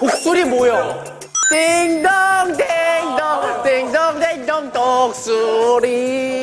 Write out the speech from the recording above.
독수리 모여. 띵동 띵동 띵동 띵동 독수리.